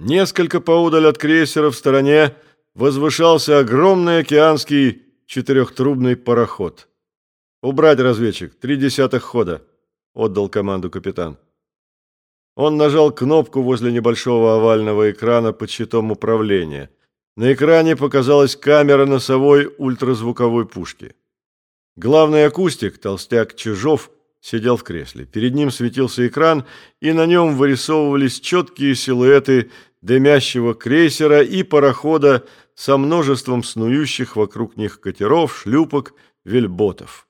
Несколько поудаль от крейсера в стороне возвышался огромный океанский четырехтрубный пароход. «Убрать, разведчик, три десятых хода», — отдал команду капитан. Он нажал кнопку возле небольшого овального экрана под щитом управления. На экране показалась камера носовой ультразвуковой пушки. Главный акустик, толстяк Чижов, сидел в кресле. Перед ним светился экран, и на нем вырисовывались четкие силуэты дымящего крейсера и парохода со множеством снующих вокруг них катеров, шлюпок, вельботов.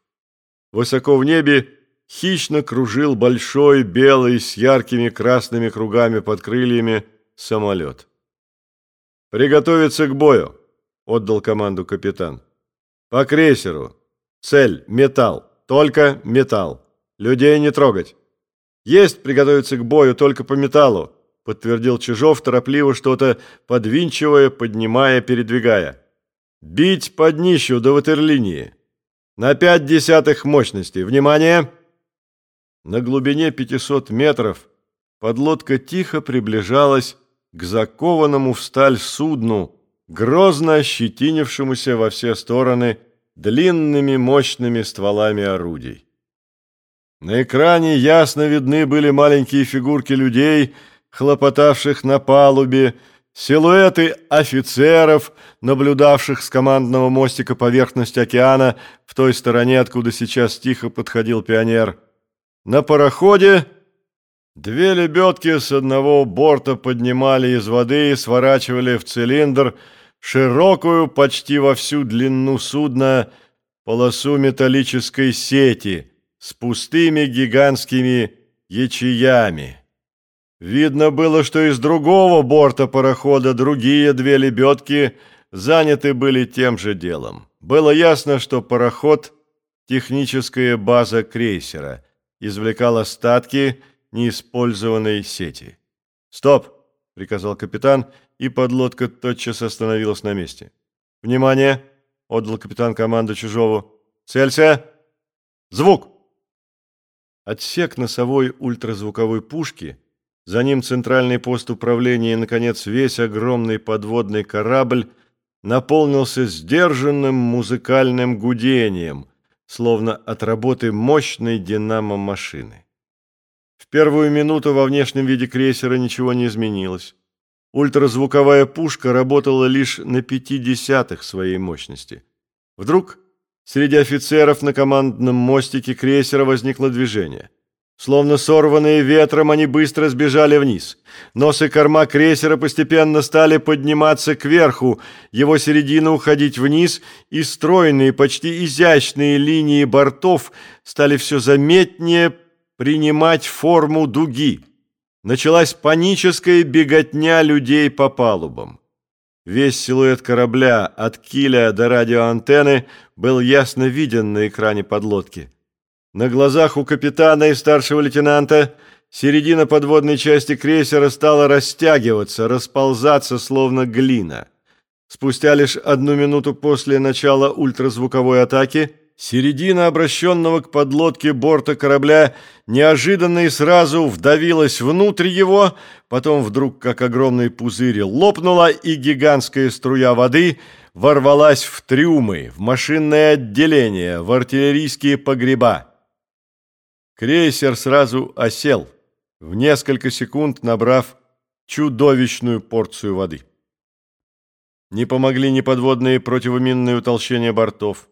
Высоко в небе хищно кружил большой белый с яркими красными кругами под крыльями самолет. «Приготовиться к бою!» — отдал команду капитан. «По крейсеру. Цель — металл. Только металл. Людей не трогать. Есть приготовиться к бою только по металлу подтвердил Чижов, торопливо что-то подвинчивая, поднимая, передвигая. Бить под днищу до ватерлинии. На пять десятых мощности. Внимание! На глубине 500 метров подлодка тихо приближалась к закованному в сталь судну, грозно ощетинившемуся во все стороны длинными мощными стволами орудий. На экране ясно видны были маленькие фигурки людей, хлопотавших на палубе, силуэты офицеров, наблюдавших с командного мостика поверхность океана в той стороне, откуда сейчас тихо подходил пионер. На пароходе две лебедки с одного борта поднимали из воды и сворачивали в цилиндр широкую почти во всю длину судна полосу металлической сети с пустыми гигантскими ячеями. Видно было, что из другого борта парохода другие две лебедки заняты были тем же делом. Было ясно, что пароход – техническая база крейсера, извлекал остатки неиспользованной сети. «Стоп!» – приказал капитан, и подлодка тотчас остановилась на месте. «Внимание!» – отдал капитан команду Чужову. «Целься! Звук!» Отсек носовой ультразвуковой пушки – за ним центральный пост управления и, наконец, весь огромный подводный корабль наполнился сдержанным музыкальным гудением, словно от работы мощной динамо-машины. В первую минуту во внешнем виде крейсера ничего не изменилось. Ультразвуковая пушка работала лишь на пяти десятых своей мощности. Вдруг среди офицеров на командном мостике крейсера возникло движение – Словно сорванные ветром, они быстро сбежали вниз. Нос и корма крейсера постепенно стали подниматься кверху, его середина уходить вниз, и стройные, почти изящные линии бортов стали все заметнее принимать форму дуги. Началась паническая беготня людей по палубам. Весь силуэт корабля от киля до радиоантенны был ясно виден на экране подлодки. На глазах у капитана и старшего лейтенанта середина подводной части крейсера стала растягиваться, расползаться, словно глина. Спустя лишь одну минуту после начала ультразвуковой атаки середина обращенного к подлодке борта корабля неожиданно и сразу вдавилась внутрь его, потом вдруг, как огромный пузырь, лопнула, и гигантская струя воды ворвалась в трюмы, в машинное отделение, в артиллерийские погреба. Крейсер сразу осел, в несколько секунд набрав чудовищную порцию воды. Не помогли ни подводные противоминные утолщения бортов,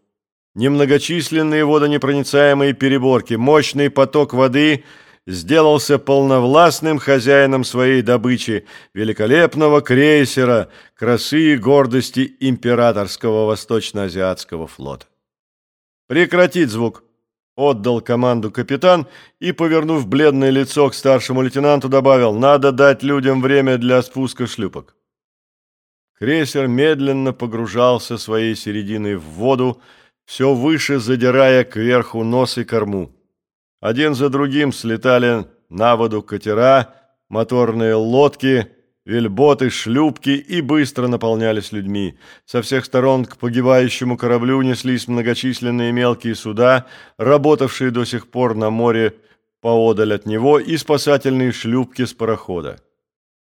ни многочисленные водонепроницаемые переборки. Мощный поток воды сделался полновластным хозяином своей добычи, великолепного крейсера, красы и гордости императорского восточно-азиатского флота. Прекратить звук. Отдал команду капитан и, повернув бледное лицо к старшему лейтенанту, добавил «Надо дать людям время для спуска шлюпок». Крейсер медленно погружался своей серединой в воду, все выше задирая кверху нос и корму. Один за другим слетали на воду катера, моторные лодки – Вельботы, шлюпки и быстро наполнялись людьми. Со всех сторон к погибающему кораблю неслись многочисленные мелкие суда, работавшие до сих пор на море поодаль от него, и спасательные шлюпки с парохода.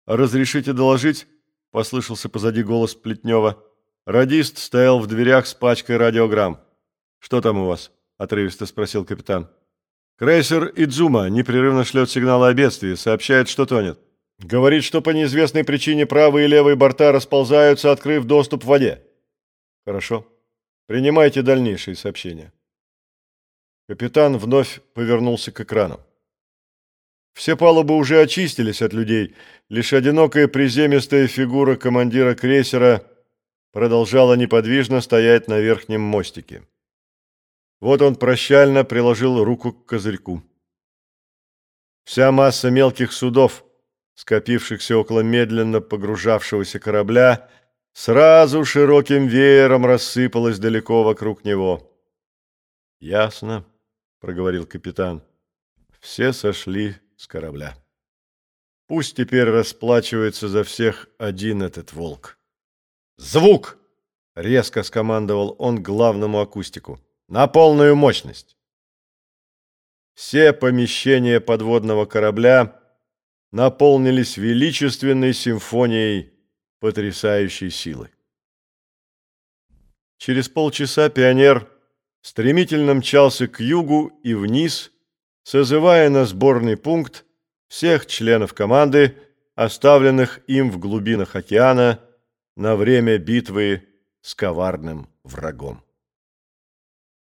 «Разрешите доложить?» – послышался позади голос Плетнева. Радист стоял в дверях с пачкой радиограмм. «Что там у вас?» – отрывисто спросил капитан. «Крейсер Идзума непрерывно шлет сигналы о бедствии, сообщает, что тонет. Говорит, что по неизвестной причине правые и левые борта расползаются, открыв доступ в воде». «Хорошо. Принимайте дальнейшие сообщения». Капитан вновь повернулся к экрану. Все палубы уже очистились от людей, лишь одинокая приземистая фигура командира крейсера продолжала неподвижно стоять на верхнем мостике. Вот он прощально приложил руку к козырьку. Вся масса мелких судов, скопившихся около медленно погружавшегося корабля, сразу широким веером рассыпалась далеко вокруг него. «Ясно», — проговорил капитан, — «все сошли с корабля. Пусть теперь расплачивается за всех один этот волк. «Звук!» — резко скомандовал он главному акустику. «На полную мощность!» Все помещения подводного корабля наполнились величественной симфонией потрясающей силы. Через полчаса пионер стремительно мчался к югу и вниз, созывая на сборный пункт всех членов команды, оставленных им в глубинах океана на время битвы с коварным врагом.